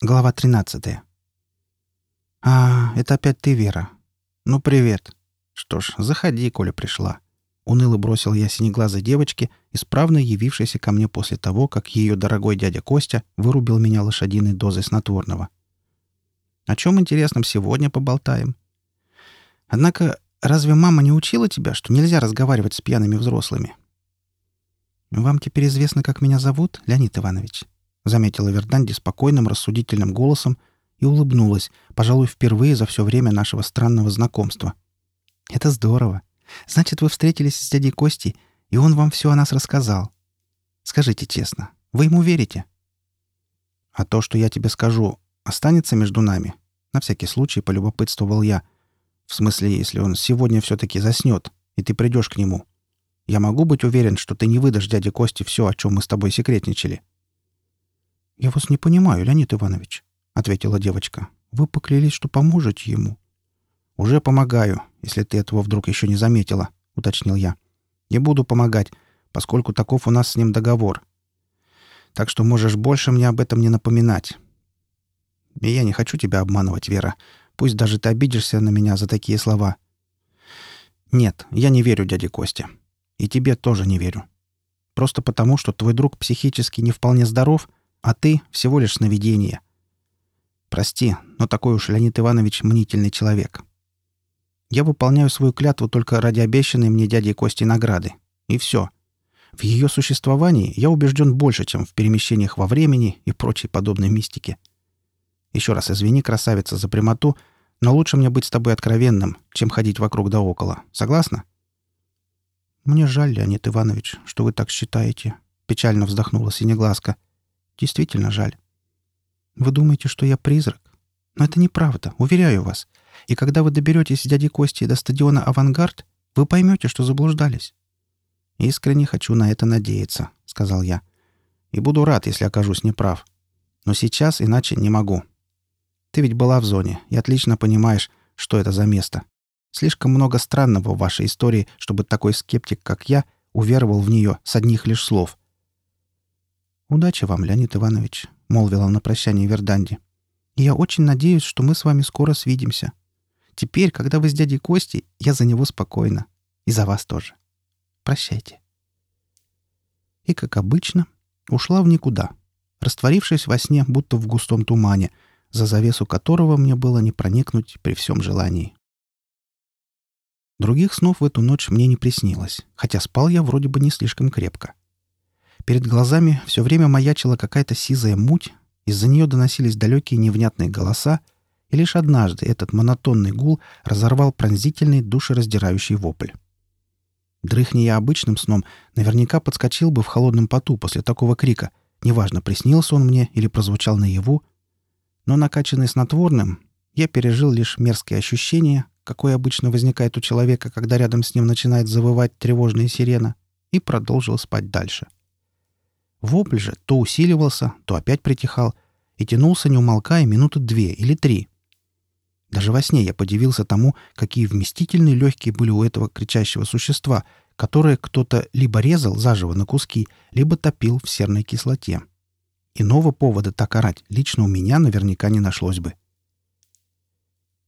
Глава 13. «А, это опять ты, Вера. Ну, привет. Что ж, заходи, коли пришла». Уныло бросил я синеглазой девочке, исправно явившейся ко мне после того, как ее дорогой дядя Костя вырубил меня лошадиной дозой снотворного. «О чем интересном сегодня поболтаем?» «Однако, разве мама не учила тебя, что нельзя разговаривать с пьяными взрослыми?» «Вам теперь известно, как меня зовут, Леонид Иванович?» — заметила Верданди спокойным, рассудительным голосом и улыбнулась, пожалуй, впервые за все время нашего странного знакомства. «Это здорово. Значит, вы встретились с дядей Костей, и он вам все о нас рассказал. Скажите честно, вы ему верите?» «А то, что я тебе скажу, останется между нами?» На всякий случай полюбопытствовал я. «В смысле, если он сегодня все-таки заснет, и ты придешь к нему. Я могу быть уверен, что ты не выдашь дяде Косте все, о чем мы с тобой секретничали?» «Я вас не понимаю, Леонид Иванович», — ответила девочка. «Вы поклялись, что поможете ему». «Уже помогаю, если ты этого вдруг еще не заметила», — уточнил я. «Не буду помогать, поскольку таков у нас с ним договор. Так что можешь больше мне об этом не напоминать. И я не хочу тебя обманывать, Вера. Пусть даже ты обидишься на меня за такие слова. Нет, я не верю дяде Косте. И тебе тоже не верю. Просто потому, что твой друг психически не вполне здоров, а ты всего лишь сновидение. Прости, но такой уж Леонид Иванович мнительный человек. Я выполняю свою клятву только ради обещанной мне дядей Кости награды. И все. В ее существовании я убежден больше, чем в перемещениях во времени и прочей подобной мистике. Еще раз извини, красавица, за прямоту, но лучше мне быть с тобой откровенным, чем ходить вокруг да около. Согласна? Мне жаль, Леонид Иванович, что вы так считаете. Печально вздохнула синеглазка. Действительно жаль. Вы думаете, что я призрак? Но это неправда, уверяю вас. И когда вы доберетесь с дядей Костей до стадиона «Авангард», вы поймете, что заблуждались. «Искренне хочу на это надеяться», — сказал я. «И буду рад, если окажусь неправ. Но сейчас иначе не могу. Ты ведь была в зоне и отлично понимаешь, что это за место. Слишком много странного в вашей истории, чтобы такой скептик, как я, уверовал в нее с одних лишь слов. «Удачи вам, Леонид Иванович», — молвила на прощание Верданди. «И я очень надеюсь, что мы с вами скоро свидимся. Теперь, когда вы с дядей Костей, я за него спокойна. И за вас тоже. Прощайте». И, как обычно, ушла в никуда, растворившись во сне, будто в густом тумане, за завесу которого мне было не проникнуть при всем желании. Других снов в эту ночь мне не приснилось, хотя спал я вроде бы не слишком крепко. Перед глазами все время маячила какая-то сизая муть, из-за нее доносились далекие невнятные голоса, и лишь однажды этот монотонный гул разорвал пронзительный душераздирающий вопль. Дрыхни я обычным сном, наверняка подскочил бы в холодном поту после такого крика, неважно, приснился он мне или прозвучал наяву, но накачанный снотворным, я пережил лишь мерзкие ощущения, какое обычно возникает у человека, когда рядом с ним начинает завывать тревожная сирена, и продолжил спать дальше. — Вопль же то усиливался, то опять притихал и тянулся, не умолкая, минуты две или три. Даже во сне я подивился тому, какие вместительные легкие были у этого кричащего существа, которое кто-то либо резал заживо на куски, либо топил в серной кислоте. Иного повода так орать лично у меня наверняка не нашлось бы.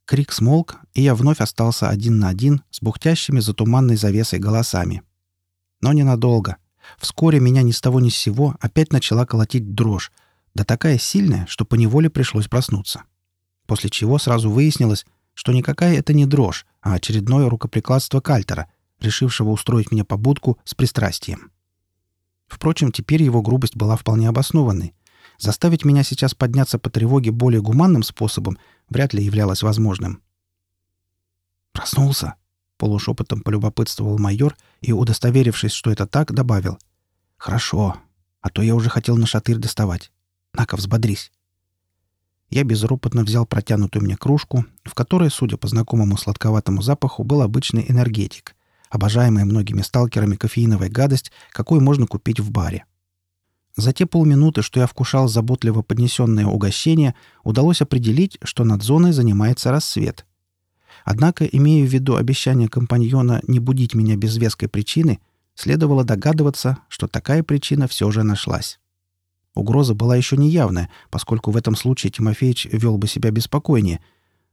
Крик смолк, и я вновь остался один на один с бухтящими за туманной завесой голосами. Но ненадолго — Вскоре меня ни с того ни с сего опять начала колотить дрожь, да такая сильная, что поневоле пришлось проснуться. После чего сразу выяснилось, что никакая это не дрожь, а очередное рукоприкладство Кальтера, решившего устроить меня побудку с пристрастием. Впрочем, теперь его грубость была вполне обоснованной. Заставить меня сейчас подняться по тревоге более гуманным способом вряд ли являлось возможным. «Проснулся?» Полушепотом полюбопытствовал майор и, удостоверившись, что это так, добавил. «Хорошо. А то я уже хотел на шатырь доставать. На-ка, взбодрись». Я безропотно взял протянутую мне кружку, в которой, судя по знакомому сладковатому запаху, был обычный энергетик, обожаемая многими сталкерами кофеиновая гадость, какую можно купить в баре. За те полминуты, что я вкушал заботливо поднесенное угощение, удалось определить, что над зоной занимается рассвет — Однако, имея в виду обещание компаньона не будить меня без веской причины, следовало догадываться, что такая причина все же нашлась. Угроза была еще не явная, поскольку в этом случае Тимофеич вел бы себя беспокойнее,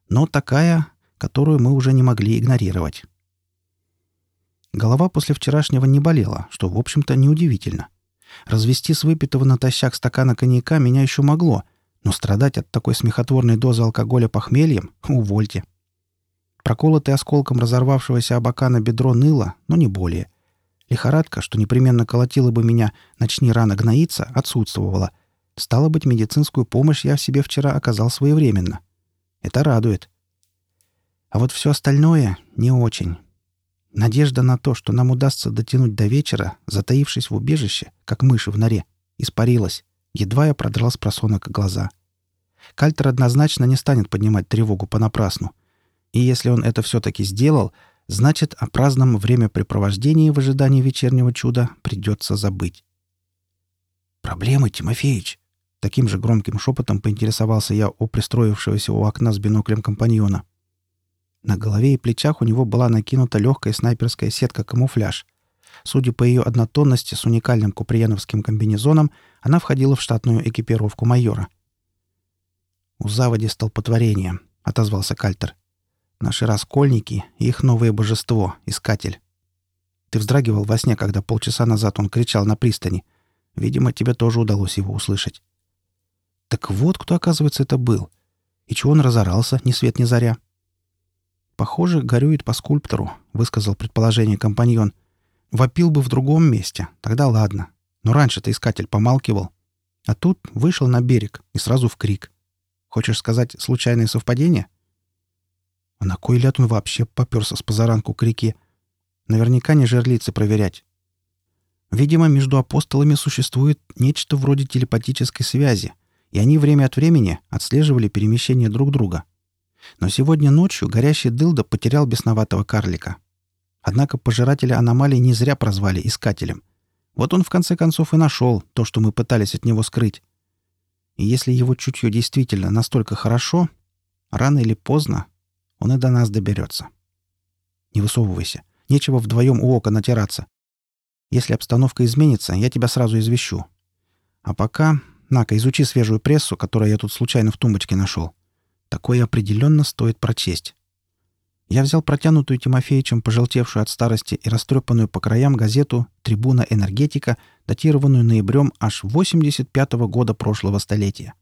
но такая, которую мы уже не могли игнорировать. Голова после вчерашнего не болела, что, в общем-то, неудивительно. Развести с выпитого натощак стакана коньяка меня еще могло, но страдать от такой смехотворной дозы алкоголя похмельем — увольте. Проколотый осколком разорвавшегося абакана бедро ныло, но не более. Лихорадка, что непременно колотила бы меня, начни рано гноиться, отсутствовала. Стало быть, медицинскую помощь я в себе вчера оказал своевременно. Это радует. А вот все остальное не очень. Надежда на то, что нам удастся дотянуть до вечера, затаившись в убежище, как мыши в норе, испарилась. Едва я продрал с просонок глаза. Кальтер однозначно не станет поднимать тревогу понапрасну. И если он это все-таки сделал, значит, о праздном времяпрепровождении в ожидании вечернего чуда придется забыть. «Проблемы, Тимофеич?» Таким же громким шепотом поинтересовался я у пристроившегося у окна с биноклем компаньона. На голове и плечах у него была накинута легкая снайперская сетка-камуфляж. Судя по ее однотонности с уникальным куприяновским комбинезоном, она входила в штатную экипировку майора. «У заводи столпотворение», — отозвался Кальтер. «Наши раскольники и их новое божество, Искатель. Ты вздрагивал во сне, когда полчаса назад он кричал на пристани. Видимо, тебе тоже удалось его услышать». «Так вот кто, оказывается, это был. И чего он разорался, ни свет ни заря?» «Похоже, горюет по скульптору», — высказал предположение компаньон. «Вопил бы в другом месте, тогда ладно. Но раньше-то искатель помалкивал. А тут вышел на берег и сразу в крик. Хочешь сказать, случайное совпадение?» А на кой ляд он вообще попёрся с позаранку к реке? Наверняка не жерлицы проверять. Видимо, между апостолами существует нечто вроде телепатической связи, и они время от времени отслеживали перемещение друг друга — но сегодня ночью горящий дылда потерял бесноватого карлика. Однако пожирателя аномалий не зря прозвали Искателем. Вот он в конце концов и нашел то, что мы пытались от него скрыть. И если его чутье действительно настолько хорошо, рано или поздно он и до нас доберется. Не высовывайся. Нечего вдвоем у ока натираться. Если обстановка изменится, я тебя сразу извещу. А пока, на-ка, изучи свежую прессу, которую я тут случайно в тумбочке нашел. Такое определенно стоит прочесть. Я взял протянутую Тимофеичем, пожелтевшую от старости и растрепанную по краям газету «Трибуна энергетика», датированную ноябрем аж 85 -го года прошлого столетия.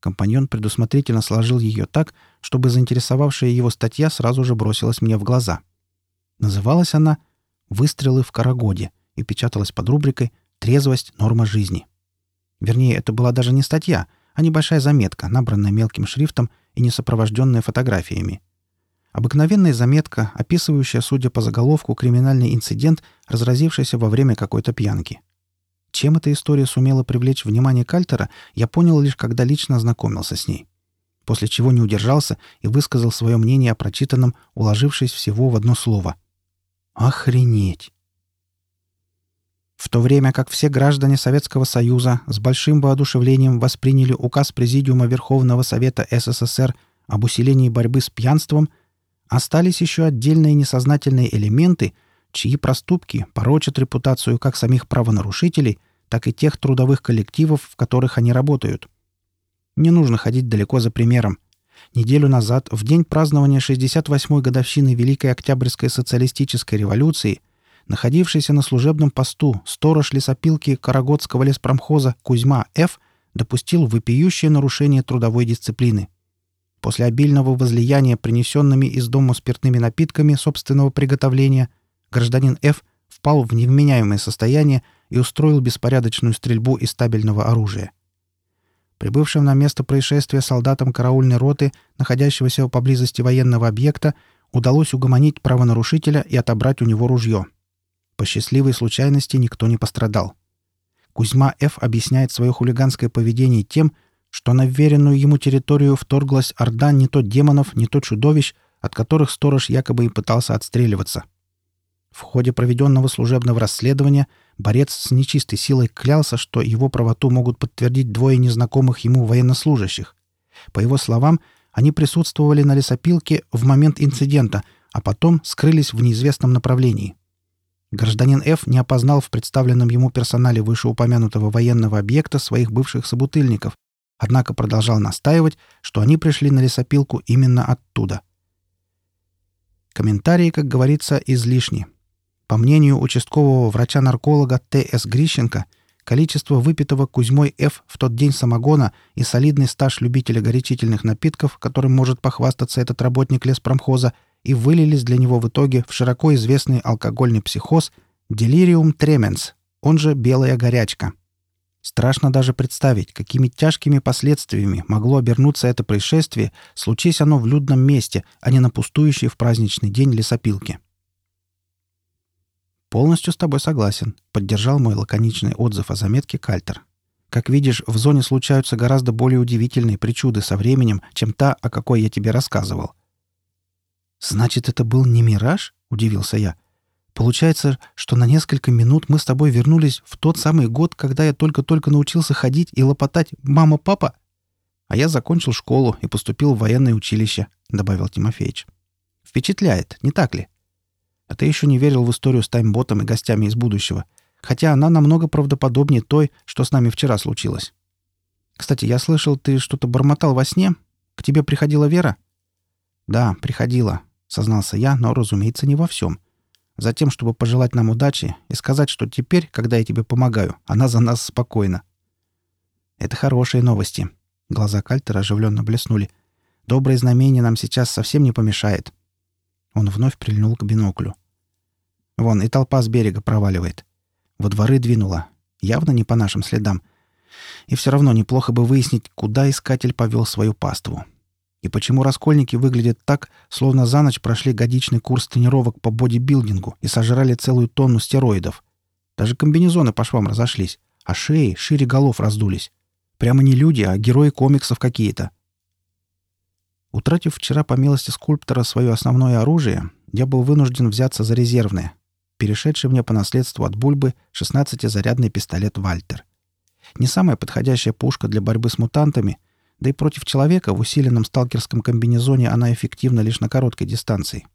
Компаньон предусмотрительно сложил ее так, чтобы заинтересовавшая его статья сразу же бросилась мне в глаза. Называлась она «Выстрелы в Карагоде» и печаталась под рубрикой «Трезвость. Норма жизни». Вернее, это была даже не статья — а небольшая заметка, набранная мелким шрифтом и не сопровожденная фотографиями. Обыкновенная заметка, описывающая, судя по заголовку, криминальный инцидент, разразившийся во время какой-то пьянки. Чем эта история сумела привлечь внимание Кальтера, я понял лишь, когда лично ознакомился с ней. После чего не удержался и высказал свое мнение о прочитанном, уложившись всего в одно слово. «Охренеть!» В то время как все граждане Советского Союза с большим воодушевлением восприняли указ Президиума Верховного Совета СССР об усилении борьбы с пьянством, остались еще отдельные несознательные элементы, чьи проступки порочат репутацию как самих правонарушителей, так и тех трудовых коллективов, в которых они работают. Не нужно ходить далеко за примером. Неделю назад, в день празднования 68-й годовщины Великой Октябрьской социалистической революции – Находившийся на служебном посту сторож лесопилки Карагодского леспромхоза Кузьма Ф. допустил вопиющее нарушение трудовой дисциплины. После обильного возлияния принесенными из дома спиртными напитками собственного приготовления гражданин Ф. впал в невменяемое состояние и устроил беспорядочную стрельбу из стабильного оружия. Прибывшим на место происшествия солдатам караульной роты, находящегося поблизости военного объекта, удалось угомонить правонарушителя и отобрать у него ружье — по счастливой случайности никто не пострадал. Кузьма Ф. объясняет свое хулиганское поведение тем, что на вверенную ему территорию вторглась орда не то демонов, не то чудовищ, от которых сторож якобы и пытался отстреливаться. В ходе проведенного служебного расследования борец с нечистой силой клялся, что его правоту могут подтвердить двое незнакомых ему военнослужащих. По его словам, они присутствовали на лесопилке в момент инцидента, а потом скрылись в неизвестном направлении. Гражданин Ф не опознал в представленном ему персонале вышеупомянутого военного объекта своих бывших собутыльников, однако продолжал настаивать, что они пришли на лесопилку именно оттуда. Комментарии, как говорится, излишни. По мнению участкового врача-нарколога Т.С. Грищенко, количество выпитого Кузьмой Ф. в тот день самогона и солидный стаж любителя горячительных напитков, которым может похвастаться этот работник леспромхоза, и вылились для него в итоге в широко известный алкогольный психоз делириум тременс, он же белая горячка. Страшно даже представить, какими тяжкими последствиями могло обернуться это происшествие, случись оно в людном месте, а не на пустующей в праздничный день лесопилке. «Полностью с тобой согласен», — поддержал мой лаконичный отзыв о заметке Кальтер. «Как видишь, в зоне случаются гораздо более удивительные причуды со временем, чем та, о какой я тебе рассказывал». «Значит, это был не мираж?» — удивился я. Получается, что на несколько минут мы с тобой вернулись в тот самый год, когда я только-только научился ходить и лопотать «мама-папа». А я закончил школу и поступил в военное училище, добавил Тимофеич. Впечатляет, не так ли? А ты еще не верил в историю с таймботом и гостями из будущего, хотя она намного правдоподобнее той, что с нами вчера случилось. Кстати, я слышал, ты что-то бормотал во сне? К тебе приходила Вера? Да, приходила, сознался я, но, разумеется, не во всем — Затем, чтобы пожелать нам удачи и сказать, что теперь, когда я тебе помогаю, она за нас спокойна. Это хорошие новости. Глаза Кальтера оживленно блеснули. Доброе знамение нам сейчас совсем не помешает. Он вновь прильнул к биноклю. Вон, и толпа с берега проваливает. Во дворы двинула. Явно не по нашим следам. И все равно неплохо бы выяснить, куда искатель повел свою паству. И почему раскольники выглядят так, словно за ночь прошли годичный курс тренировок по бодибилдингу и сожрали целую тонну стероидов? Даже комбинезоны по швам разошлись, а шеи шире голов раздулись. Прямо не люди, а герои комиксов какие-то. Утратив вчера по милости скульптора свое основное оружие, я был вынужден взяться за резервное, перешедший мне по наследству от Бульбы 16-зарядный пистолет «Вальтер». Не самая подходящая пушка для борьбы с мутантами — да и против человека в усиленном сталкерском комбинезоне она эффективна лишь на короткой дистанции.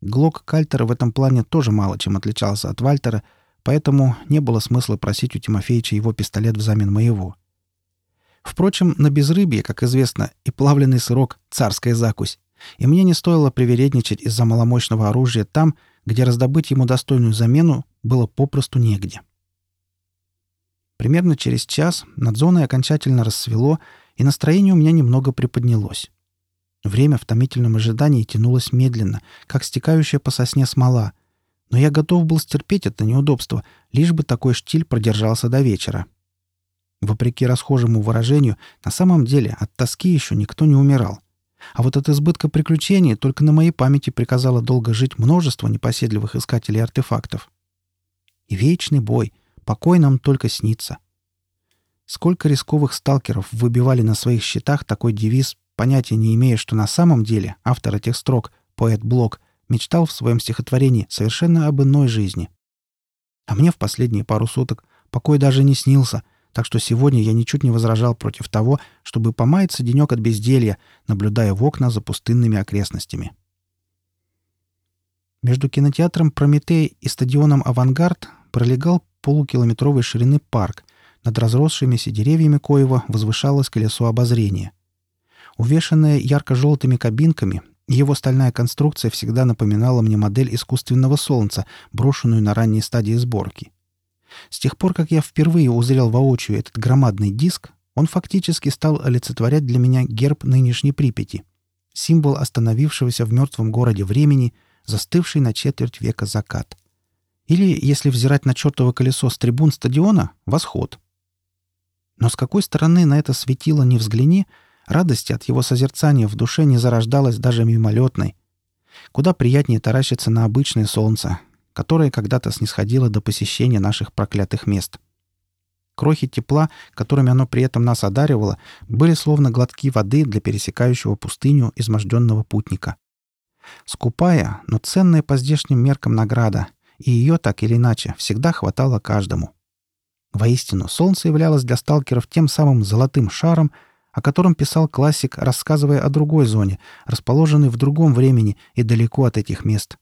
Глок Кальтера в этом плане тоже мало чем отличался от Вальтера, поэтому не было смысла просить у Тимофеича его пистолет взамен моего. Впрочем, на безрыбье, как известно, и плавленый сырок — царская закусь, и мне не стоило привередничать из-за маломощного оружия там, где раздобыть ему достойную замену было попросту негде. Примерно через час над зоной окончательно рассвело, и настроение у меня немного приподнялось. Время в томительном ожидании тянулось медленно, как стекающая по сосне смола, но я готов был стерпеть это неудобство, лишь бы такой штиль продержался до вечера. Вопреки расхожему выражению, на самом деле от тоски еще никто не умирал. А вот от избытка приключений только на моей памяти приказало долго жить множество непоседливых искателей артефактов. И вечный бой, покой нам только снится. Сколько рисковых сталкеров выбивали на своих счетах такой девиз, понятия не имея, что на самом деле автор этих строк, поэт Блок, мечтал в своем стихотворении совершенно об иной жизни. А мне в последние пару суток покой даже не снился, так что сегодня я ничуть не возражал против того, чтобы помаяться денек от безделья, наблюдая в окна за пустынными окрестностями. Между кинотеатром «Прометей» и стадионом «Авангард» пролегал полукилометровой ширины парк, над разросшимися деревьями Коева возвышалось колесо обозрения. Увешанное ярко-желтыми кабинками, его стальная конструкция всегда напоминала мне модель искусственного солнца, брошенную на ранней стадии сборки. С тех пор, как я впервые узрел воочию этот громадный диск, он фактически стал олицетворять для меня герб нынешней Припяти, символ остановившегося в мертвом городе времени, застывший на четверть века закат. Или, если взирать на чертово колесо с трибун стадиона, восход — но с какой стороны на это светило не взгляни, радости от его созерцания в душе не зарождалась даже мимолетной. Куда приятнее таращиться на обычное солнце, которое когда-то снисходило до посещения наших проклятых мест. Крохи тепла, которыми оно при этом нас одаривало, были словно глотки воды для пересекающего пустыню изможденного путника. Скупая, но ценная по здешним меркам награда, и ее так или иначе всегда хватало каждому. Воистину, солнце являлось для сталкеров тем самым золотым шаром, о котором писал классик, рассказывая о другой зоне, расположенной в другом времени и далеко от этих мест.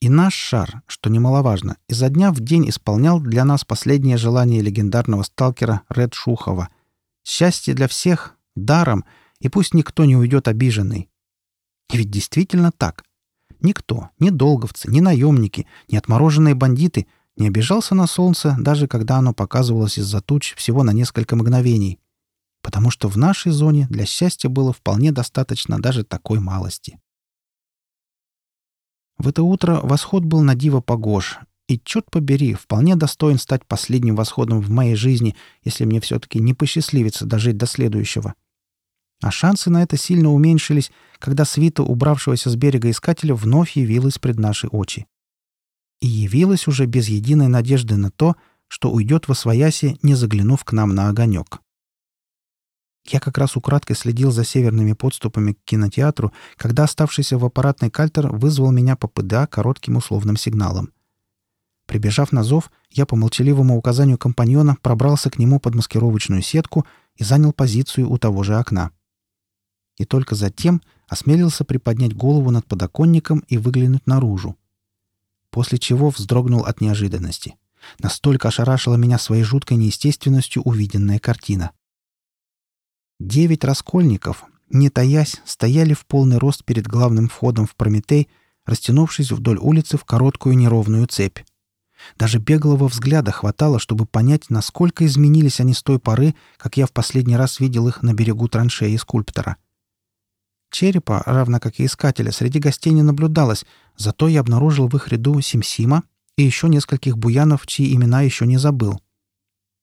И наш шар, что немаловажно, изо дня в день исполнял для нас последнее желание легендарного сталкера Ред Шухова. Счастье для всех, даром, и пусть никто не уйдет обиженный. И ведь действительно так. Никто, ни долговцы, ни наемники, ни отмороженные бандиты не обижался на солнце, даже когда оно показывалось из-за туч всего на несколько мгновений. Потому что в нашей зоне для счастья было вполне достаточно даже такой малости. В это утро восход был на диво погож, и, черт побери, вполне достоин стать последним восходом в моей жизни, если мне все-таки не посчастливится дожить до следующего. А шансы на это сильно уменьшились, когда свита убравшегося с берега искателя вновь явилась пред наши очи. И явилась уже без единой надежды на то, что уйдет во свояси, не заглянув к нам на огонек. Я как раз украдкой следил за северными подступами к кинотеатру, когда оставшийся в аппаратной кальтер вызвал меня по ПДА коротким условным сигналом. Прибежав на зов, я по молчаливому указанию компаньона пробрался к нему под маскировочную сетку и занял позицию у того же окна. И только затем осмелился приподнять голову над подоконником и выглянуть наружу. После чего вздрогнул от неожиданности. Настолько ошарашила меня своей жуткой неестественностью увиденная картина. Девять раскольников, не таясь, стояли в полный рост перед главным входом в Прометей, растянувшись вдоль улицы в короткую неровную цепь. Даже беглого взгляда хватало, чтобы понять, насколько изменились они с той поры, как я в последний раз видел их на берегу траншеи скульптора. Черепа, равно как и искателя, среди гостей не наблюдалось, зато я обнаружил в их ряду Симсима и еще нескольких буянов, чьи имена еще не забыл.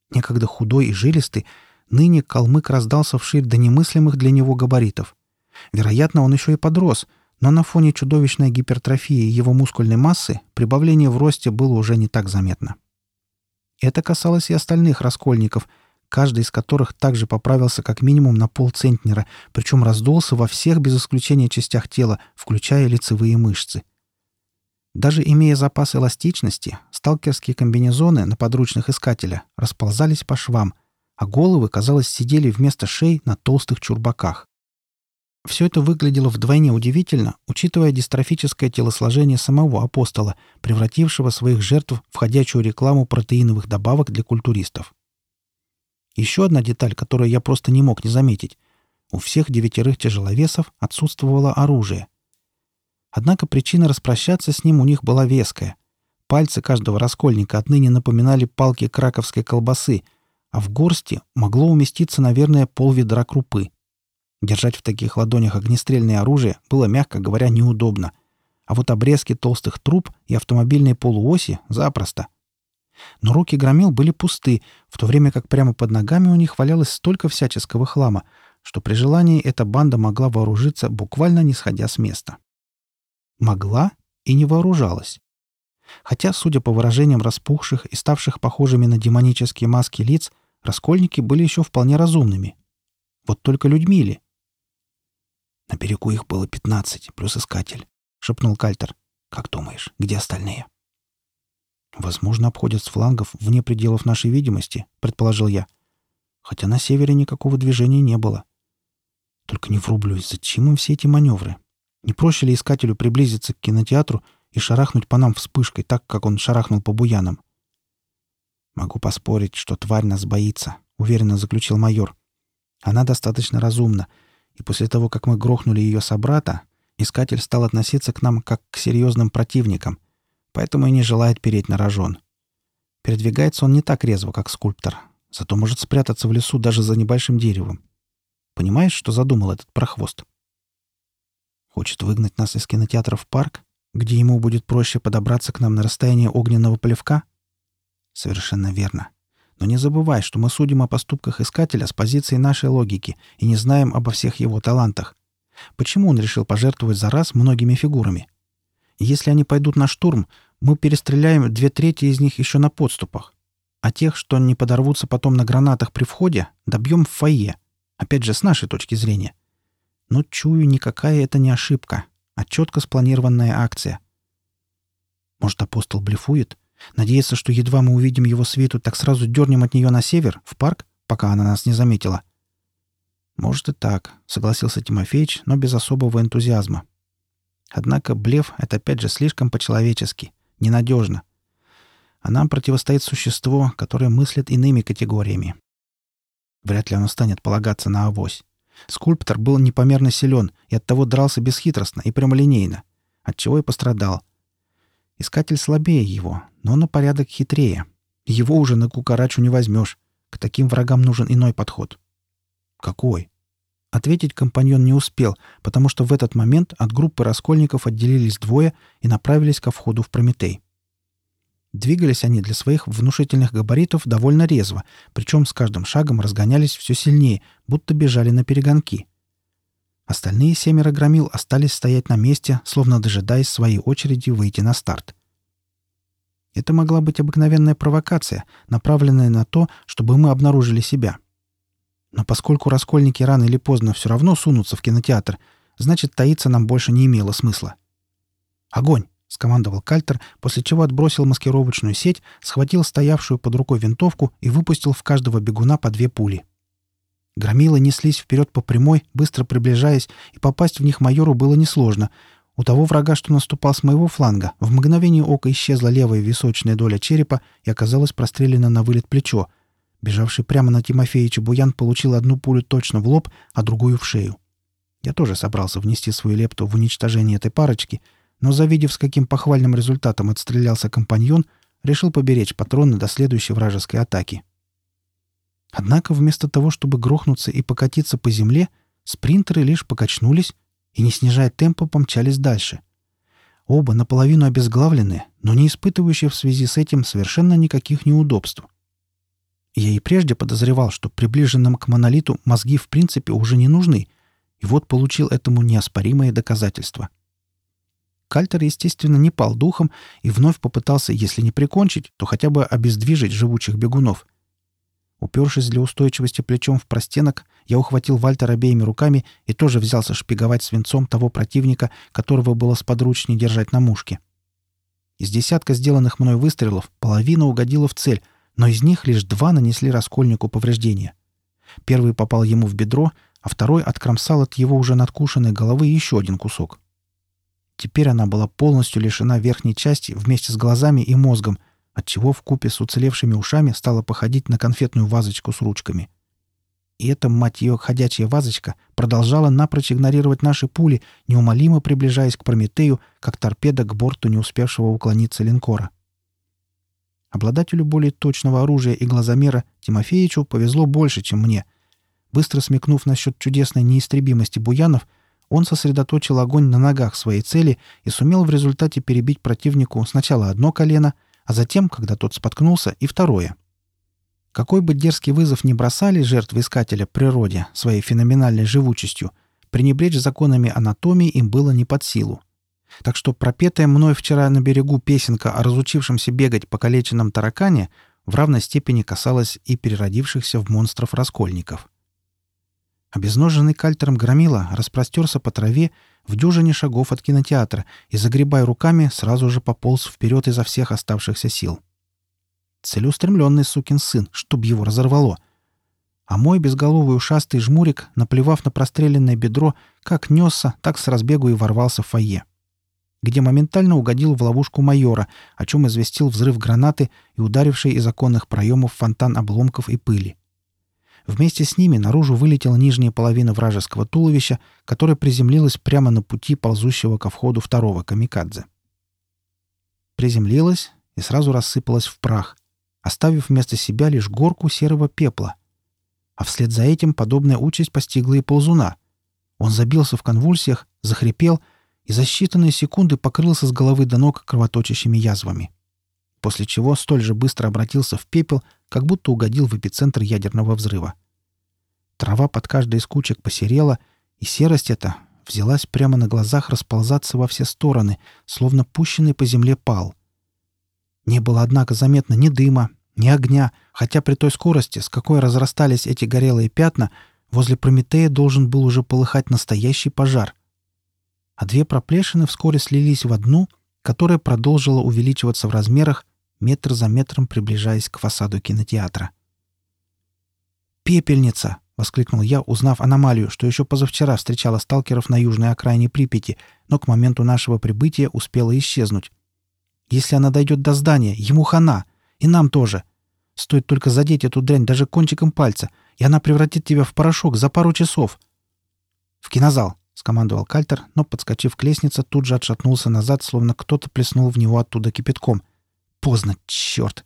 Некогда худой и жилистый, Ныне калмык раздался вширь до немыслимых для него габаритов. Вероятно, он еще и подрос, но на фоне чудовищной гипертрофии его мускульной массы прибавление в росте было уже не так заметно. Это касалось и остальных раскольников, каждый из которых также поправился как минимум на полцентнера, причем раздулся во всех без исключения частях тела, включая лицевые мышцы. Даже имея запас эластичности, сталкерские комбинезоны на подручных искателя расползались по швам – а головы, казалось, сидели вместо шеи на толстых чурбаках. Все это выглядело вдвойне удивительно, учитывая дистрофическое телосложение самого апостола, превратившего своих жертв в ходячую рекламу протеиновых добавок для культуристов. Еще одна деталь, которую я просто не мог не заметить. У всех девятерых тяжеловесов отсутствовало оружие. Однако причина распрощаться с ним у них была веская. Пальцы каждого раскольника отныне напоминали палки краковской колбасы — а в горсти могло уместиться, наверное, полведра крупы. Держать в таких ладонях огнестрельное оружие было, мягко говоря, неудобно. А вот обрезки толстых труб и автомобильные полуоси — запросто. Но руки громил были пусты, в то время как прямо под ногами у них валялось столько всяческого хлама, что при желании эта банда могла вооружиться, буквально не сходя с места. Могла и не вооружалась. Хотя, судя по выражениям распухших и ставших похожими на демонические маски лиц, раскольники были еще вполне разумными. Вот только людьми ли? «На берегу их было пятнадцать, плюс искатель», — шепнул Кальтер. «Как думаешь, где остальные?» «Возможно, обходят с флангов вне пределов нашей видимости», — предположил я. Хотя на севере никакого движения не было. Только не врублюсь, зачем им все эти маневры? Не проще ли искателю приблизиться к кинотеатру и шарахнуть по нам вспышкой, так, как он шарахнул по буянам. «Могу поспорить, что тварь нас боится», — уверенно заключил майор. «Она достаточно разумна, и после того, как мы грохнули ее собрата, искатель стал относиться к нам как к серьезным противникам, поэтому и не желает переть на рожон. Передвигается он не так резво, как скульптор, зато может спрятаться в лесу даже за небольшим деревом. Понимаешь, что задумал этот прохвост?» Хочет выгнать нас из кинотеатра в парк? Где ему будет проще подобраться к нам на расстояние огненного плевка? Совершенно верно. Но не забывай, что мы судим о поступках искателя с позиции нашей логики и не знаем обо всех его талантах. Почему он решил пожертвовать за раз многими фигурами? Если они пойдут на штурм, мы перестреляем две трети из них еще на подступах. А тех, что не подорвутся потом на гранатах при входе, добьем в фойе. Опять же, с нашей точки зрения. Но чую, никакая это не ошибка а четко спланированная акция. Может, апостол блефует? Надеется, что едва мы увидим его свиту, так сразу дернем от нее на север, в парк, пока она нас не заметила. Может и так, согласился Тимофеич, но без особого энтузиазма. Однако блеф — это опять же слишком по-человечески, ненадежно. А нам противостоит существо, которое мыслит иными категориями. Вряд ли оно станет полагаться на авось. Скульптор был непомерно силен и оттого дрался бесхитростно и прямолинейно, отчего и пострадал. Искатель слабее его, но на порядок хитрее. Его уже на кукарачу не возьмешь. К таким врагам нужен иной подход. Какой? Ответить компаньон не успел, потому что в этот момент от группы раскольников отделились двое и направились ко входу в Прометей. Двигались они для своих внушительных габаритов довольно резво, причем с каждым шагом разгонялись все сильнее, будто бежали на перегонки. Остальные семеро громил остались стоять на месте, словно дожидаясь своей очереди выйти на старт. Это могла быть обыкновенная провокация, направленная на то, чтобы мы обнаружили себя. Но поскольку раскольники рано или поздно все равно сунутся в кинотеатр, значит, таиться нам больше не имело смысла. «Огонь!» — скомандовал Кальтер, после чего отбросил маскировочную сеть, схватил стоявшую под рукой винтовку и выпустил в каждого бегуна по две пули. Громилы неслись вперед по прямой, быстро приближаясь, и попасть в них майору было несложно. У того врага, что наступал с моего фланга, в мгновение ока исчезла левая височная доля черепа и оказалась прострелена на вылет плечо. Бежавший прямо на Тимофеича Буян получил одну пулю точно в лоб, а другую в шею. Я тоже собрался внести свою лепту в уничтожение этой парочки — но, завидев, с каким похвальным результатом отстрелялся компаньон, решил поберечь патроны до следующей вражеской атаки. Однако вместо того, чтобы грохнуться и покатиться по земле, спринтеры лишь покачнулись и, не снижая темпа, помчались дальше. Оба наполовину обезглавленные, но не испытывающие в связи с этим совершенно никаких неудобств. Я и прежде подозревал, что приближенным к монолиту мозги в принципе уже не нужны, и вот получил этому неоспоримое доказательство. Кальтер, естественно, не пал духом и вновь попытался, если не прикончить, то хотя бы обездвижить живучих бегунов. Упершись для устойчивости плечом в простенок, я ухватил Вальтер обеими руками и тоже взялся шпиговать свинцом того противника, которого было сподручнее держать на мушке. Из десятка сделанных мной выстрелов половина угодила в цель, но из них лишь два нанесли раскольнику повреждения. Первый попал ему в бедро, а второй откромсал от его уже надкушенной головы еще один кусок. Теперь она была полностью лишена верхней части вместе с глазами и мозгом, отчего в купе с уцелевшими ушами стала походить на конфетную вазочку с ручками. И эта, мать ее, ходячая вазочка продолжала напрочь игнорировать наши пули, неумолимо приближаясь к Прометею, как торпеда к борту не успевшего уклониться линкора. Обладателю более точного оружия и глазомера Тимофеичу повезло больше, чем мне. Быстро смекнув насчет чудесной неистребимости буянов, он сосредоточил огонь на ногах своей цели и сумел в результате перебить противнику сначала одно колено, а затем, когда тот споткнулся, и второе. Какой бы дерзкий вызов ни бросали жертвы искателя природе своей феноменальной живучестью, пренебречь законами анатомии им было не под силу. Так что пропетая мной вчера на берегу песенка о разучившемся бегать покалеченном таракане в равной степени касалась и переродившихся в монстров раскольников. Обезноженный кальтером громила распростерся по траве в дюжине шагов от кинотеатра и, загребая руками, сразу же пополз вперед изо всех оставшихся сил. Целеустремленный сукин сын, чтоб его разорвало. А мой безголовый ушастый жмурик, наплевав на простреленное бедро, как несся, так с разбегу и ворвался в фойе где моментально угодил в ловушку майора, о чем известил взрыв гранаты и ударивший из оконных проемов фонтан обломков и пыли. Вместе с ними наружу вылетела нижняя половина вражеского туловища, которая приземлилась прямо на пути ползущего ко входу второго камикадзе. Приземлилась и сразу рассыпалась в прах, оставив вместо себя лишь горку серого пепла. А вслед за этим подобная участь постигла и ползуна. Он забился в конвульсиях, захрипел и за считанные секунды покрылся с головы до ног кровоточащими язвами. После чего столь же быстро обратился в пепел, как будто угодил в эпицентр ядерного взрыва. Трава под каждой из кучек посерела, и серость эта взялась прямо на глазах расползаться во все стороны, словно пущенный по земле пал. Не было, однако, заметно ни дыма, ни огня, хотя при той скорости, с какой разрастались эти горелые пятна, возле Прометея должен был уже полыхать настоящий пожар. А две проплешины вскоре слились в одну, которая продолжила увеличиваться в размерах, метр за метром приближаясь к фасаду кинотеатра. «Пепельница!» —— воскликнул я, узнав аномалию, что еще позавчера встречала сталкеров на южной окраине Припяти, но к моменту нашего прибытия успела исчезнуть. «Если она дойдет до здания, ему хана. И нам тоже. Стоит только задеть эту дрянь даже кончиком пальца, и она превратит тебя в порошок за пару часов». «В кинозал», — скомандовал Кальтер, но, подскочив к лестнице, тут же отшатнулся назад, словно кто-то плеснул в него оттуда кипятком. «Поздно, черт!»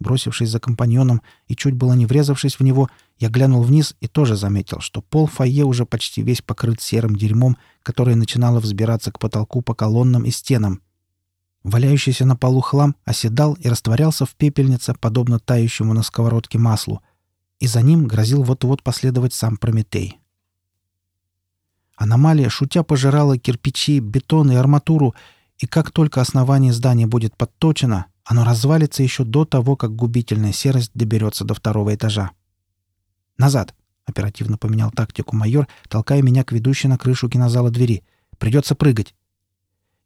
Бросившись за компаньоном и чуть было не врезавшись в него, я глянул вниз и тоже заметил, что пол фойе уже почти весь покрыт серым дерьмом, которое начинало взбираться к потолку по колоннам и стенам. Валяющийся на полу хлам оседал и растворялся в пепельнице, подобно тающему на сковородке маслу, и за ним грозил вот-вот последовать сам Прометей. Аномалия, шутя, пожирала кирпичи, бетон и арматуру, и как только основание здания будет подточено, оно развалится еще до того, как губительная серость доберется до второго этажа. «Назад!» — оперативно поменял тактику майор, толкая меня к ведущей на крышу кинозала двери. «Придется прыгать!»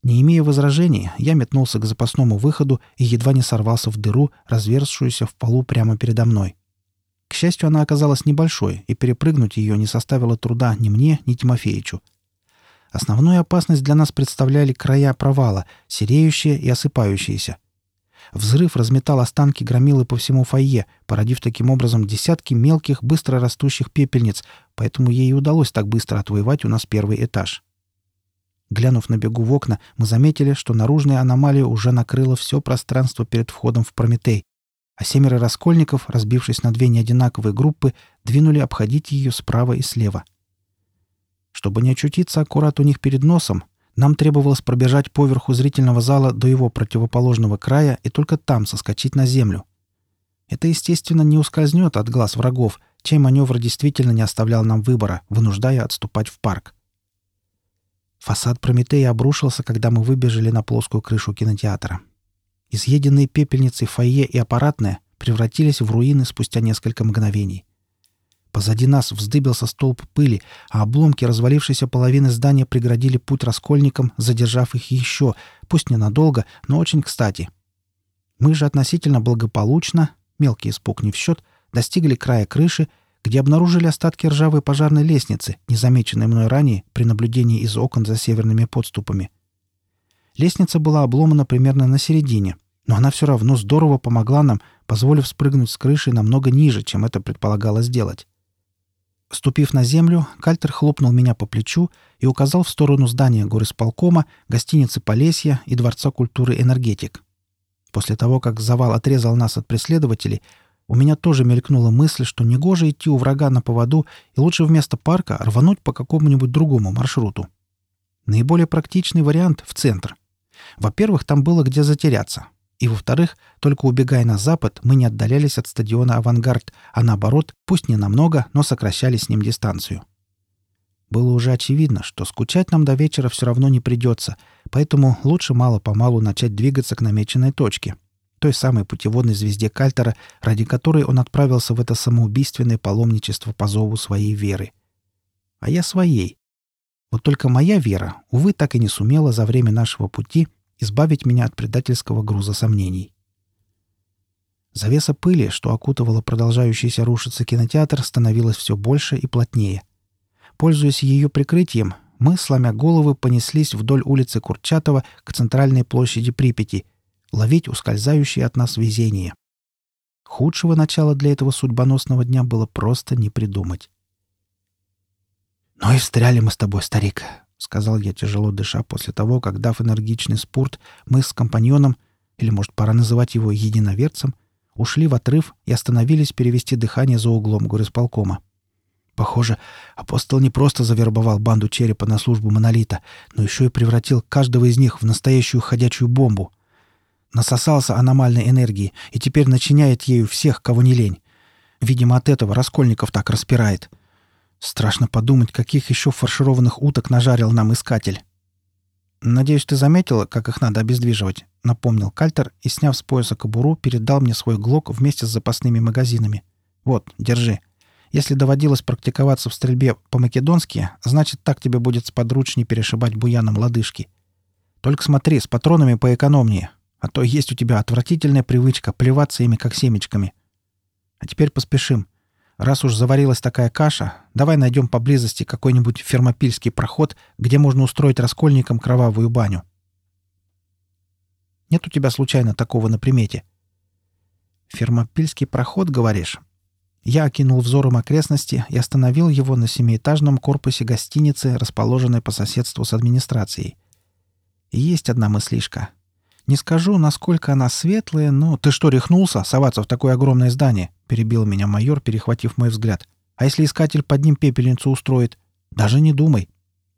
Не имея возражений, я метнулся к запасному выходу и едва не сорвался в дыру, разверзшуюся в полу прямо передо мной. К счастью, она оказалась небольшой, и перепрыгнуть ее не составило труда ни мне, ни Тимофеичу. Основную опасность для нас представляли края провала, сереющие и осыпающиеся — Взрыв разметал останки громилы по всему фойе, породив таким образом десятки мелких, быстро растущих пепельниц, поэтому ей и удалось так быстро отвоевать у нас первый этаж. Глянув на бегу в окна, мы заметили, что наружная аномалия уже накрыла все пространство перед входом в Прометей, а семеро раскольников, разбившись на две неодинаковые группы, двинули обходить ее справа и слева. Чтобы не очутиться аккурат у них перед носом, нам требовалось пробежать поверху зрительного зала до его противоположного края и только там соскочить на землю. Это, естественно, не ускользнет от глаз врагов, чей маневр действительно не оставлял нам выбора, вынуждая отступать в парк. Фасад Прометея обрушился, когда мы выбежали на плоскую крышу кинотеатра. Изъеденные пепельницы фойе и аппаратная превратились в руины спустя несколько мгновений. Позади нас вздыбился столб пыли, а обломки развалившейся половины здания преградили путь раскольникам, задержав их еще, пусть ненадолго, но очень кстати. Мы же относительно благополучно, мелкий испуг не в счет, достигли края крыши, где обнаружили остатки ржавой пожарной лестницы, незамеченной мной ранее при наблюдении из окон за северными подступами. Лестница была обломана примерно на середине, но она все равно здорово помогла нам, позволив спрыгнуть с крыши намного ниже, чем это предполагалось сделать. Ступив на землю, Кальтер хлопнул меня по плечу и указал в сторону здания горисполкома, гостиницы Полесья и Дворца культуры «Энергетик». После того, как завал отрезал нас от преследователей, у меня тоже мелькнула мысль, что негоже идти у врага на поводу и лучше вместо парка рвануть по какому-нибудь другому маршруту. Наиболее практичный вариант — в центр. Во-первых, там было где затеряться. И, во-вторых, только убегая на запад, мы не отдалялись от стадиона «Авангард», а наоборот, пусть не намного, но сокращали с ним дистанцию. Было уже очевидно, что скучать нам до вечера все равно не придется, поэтому лучше мало-помалу начать двигаться к намеченной точке, той самой путеводной звезде Кальтера, ради которой он отправился в это самоубийственное паломничество по зову своей веры. А я своей. Вот только моя вера, увы, так и не сумела за время нашего пути — избавить меня от предательского груза сомнений. Завеса пыли, что окутывала продолжающийся рушиться кинотеатр, становилась все больше и плотнее. Пользуясь ее прикрытием, мы, сломя головы, понеслись вдоль улицы Курчатова к центральной площади Припяти, ловить ускользающее от нас везение. Худшего начала для этого судьбоносного дня было просто не придумать. «Ну и встряли мы с тобой, старик», — сказал я, тяжело дыша, после того, как, дав энергичный спорт, мы с компаньоном, или, может, пора называть его единоверцем, ушли в отрыв и остановились перевести дыхание за углом горисполкома. Похоже, апостол не просто завербовал банду черепа на службу монолита, но еще и превратил каждого из них в настоящую ходячую бомбу. Насосался аномальной энергии и теперь начиняет ею всех, кого не лень. Видимо, от этого Раскольников так распирает. Страшно подумать, каких еще фаршированных уток нажарил нам искатель. «Надеюсь, ты заметила, как их надо обездвиживать?» — напомнил Кальтер и, сняв с пояса кобуру, передал мне свой глок вместе с запасными магазинами. «Вот, держи. Если доводилось практиковаться в стрельбе по-македонски, значит, так тебе будет сподручней перешибать буяном лодыжки. Только смотри, с патронами поэкономнее, а то есть у тебя отвратительная привычка плеваться ими как семечками. А теперь поспешим. Раз уж заварилась такая каша, давай найдем поблизости какой-нибудь фермопильский проход, где можно устроить раскольникам кровавую баню. Нет у тебя случайно такого на примете? Фермопильский проход, говоришь? Я окинул взором окрестности и остановил его на семиэтажном корпусе гостиницы, расположенной по соседству с администрацией. есть одна мыслишка. Не скажу, насколько она светлая, но... Ты что, рехнулся соваться в такое огромное здание? Перебил меня майор, перехватив мой взгляд. А если искатель под ним пепельницу устроит? Даже не думай.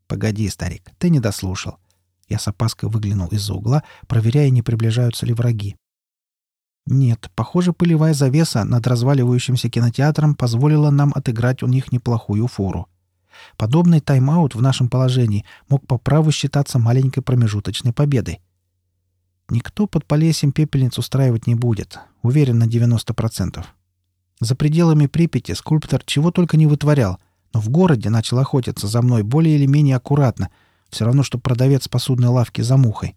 Погоди, старик, ты не дослушал. Я с опаской выглянул из-за угла, проверяя, не приближаются ли враги. Нет, похоже, пылевая завеса над разваливающимся кинотеатром позволила нам отыграть у них неплохую фору. Подобный тайм-аут в нашем положении мог по праву считаться маленькой промежуточной победой. Никто под Полесьем пепельницу устраивать не будет, уверен на 90%. За пределами Припяти скульптор чего только не вытворял, но в городе начал охотиться за мной более или менее аккуратно, все равно, что продавец посудной лавки за мухой.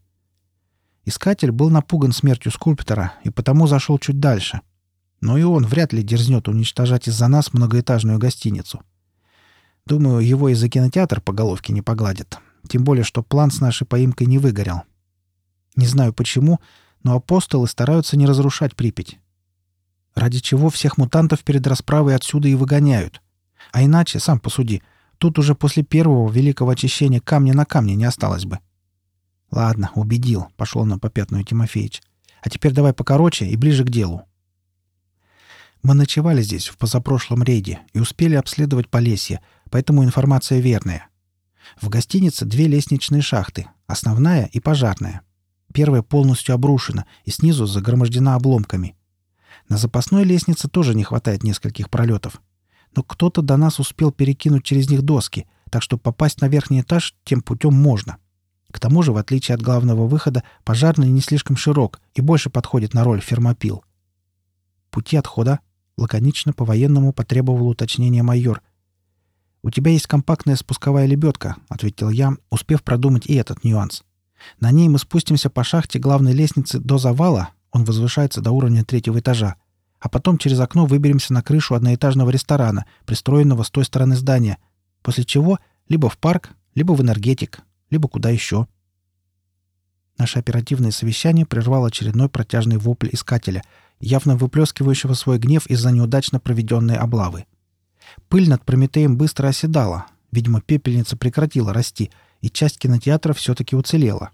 Искатель был напуган смертью скульптора и потому зашел чуть дальше. Но и он вряд ли дерзнет уничтожать из-за нас многоэтажную гостиницу. Думаю, его и за кинотеатр по головке не погладят. Тем более, что план с нашей поимкой не выгорел. Не знаю почему, но апостолы стараются не разрушать Припять. Ради чего всех мутантов перед расправой отсюда и выгоняют. А иначе, сам посуди, тут уже после первого великого очищения камня на камне не осталось бы. Ладно, убедил, пошел на попятную Тимофеич. А теперь давай покороче и ближе к делу. Мы ночевали здесь в позапрошлом рейде и успели обследовать Полесье, поэтому информация верная. В гостинице две лестничные шахты, основная и пожарная. Первая полностью обрушена и снизу загромождена обломками. На запасной лестнице тоже не хватает нескольких пролетов. Но кто-то до нас успел перекинуть через них доски, так что попасть на верхний этаж тем путем можно. К тому же, в отличие от главного выхода, пожарный не слишком широк и больше подходит на роль фермопил. «Пути отхода?» — лаконично по-военному потребовал уточнения майор. «У тебя есть компактная спусковая лебедка», — ответил я, успев продумать и этот нюанс. На ней мы спустимся по шахте главной лестницы до завала, он возвышается до уровня третьего этажа, а потом через окно выберемся на крышу одноэтажного ресторана, пристроенного с той стороны здания, после чего либо в парк, либо в энергетик, либо куда еще. Наше оперативное совещание прервал очередной протяжный вопль искателя, явно выплескивающего свой гнев из-за неудачно проведенной облавы. Пыль над Прометеем быстро оседала. Видимо, пепельница прекратила расти — и часть кинотеатра все-таки уцелела.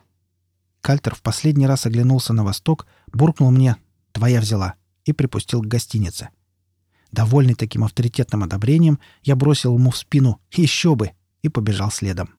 Кальтер в последний раз оглянулся на восток, буркнул мне «Твоя взяла» и припустил к гостинице. Довольный таким авторитетным одобрением, я бросил ему в спину «Еще бы!» и побежал следом.